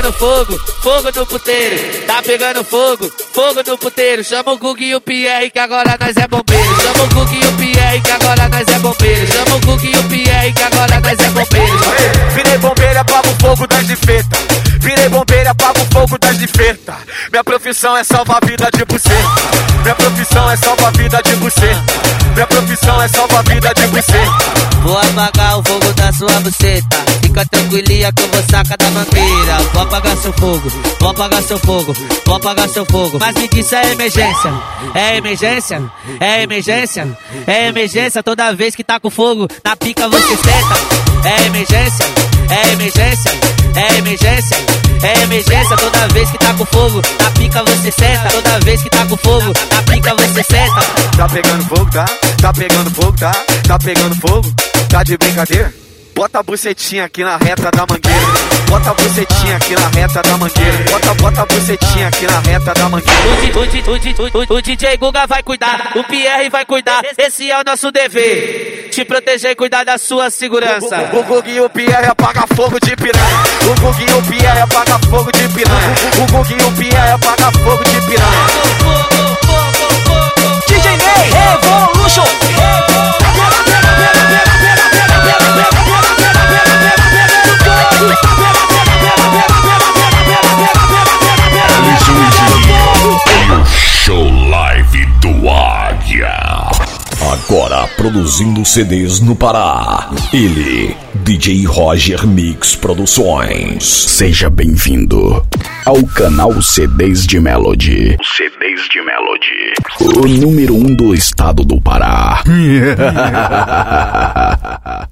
pegando fogo, fogo no puteiro. Tá pegando fogo, fogo no puteiro. Chama o Gug e o Pierre que agora nós é bombeiro. Chama o Gug e o Pierre que agora nós é bombeiro. Chama o Gug e o Pierre que agora nós é bombeiro. Virei bombeiro, apago o fogo das de feta. Virei bombeiro, apago o fogo das de feta. Minha profissão é salvar a vida de buceta. Minha profissão é salvar a vida de buceta. Profissão é salvar a vida de buceta. Vou apagar o fogo da sua buceta. Fica tranquilinha que eu vou sacar da mangueira. Vou apagar seu fogo, vou apagar seu fogo, vou apagar seu fogo. Mas me disse é emergência, é emergência, é emergência, é emergência. Toda vez que tá com fogo, na pica você senta. É emergência, é emergência, é emergência, é emergência. Toda vez que tá com fogo, na pica você senta. Toda vez que tá com fogo, na pica você senta. Tá pegando fogo, tá? Tá pegando fogo, tá? Tá pegando fogo? Tá de brincadeira? Bota a bucetinha aqui na reta da mangueira. Bota a bucetinha aqui na reta da mangueira. Bota, bota a bucetinha aqui na reta da mangueira. O, di- o, di- o, di- o, o DJ Guga vai cuidar, o Pierre vai cuidar. Esse é o nosso dever. Te proteger e cuidar da sua segurança. O Gug e o Pierre apaga fogo de piranha. O Gug e o Pierre apaga fogo de piranha. O Gug e o Pierre apaga fogo de piranha. Águia. Agora produzindo CDs no Pará. Ele, DJ Roger Mix Produções. Seja bem-vindo ao canal CDs de Melody. CDs de Melody. O número um do estado do Pará.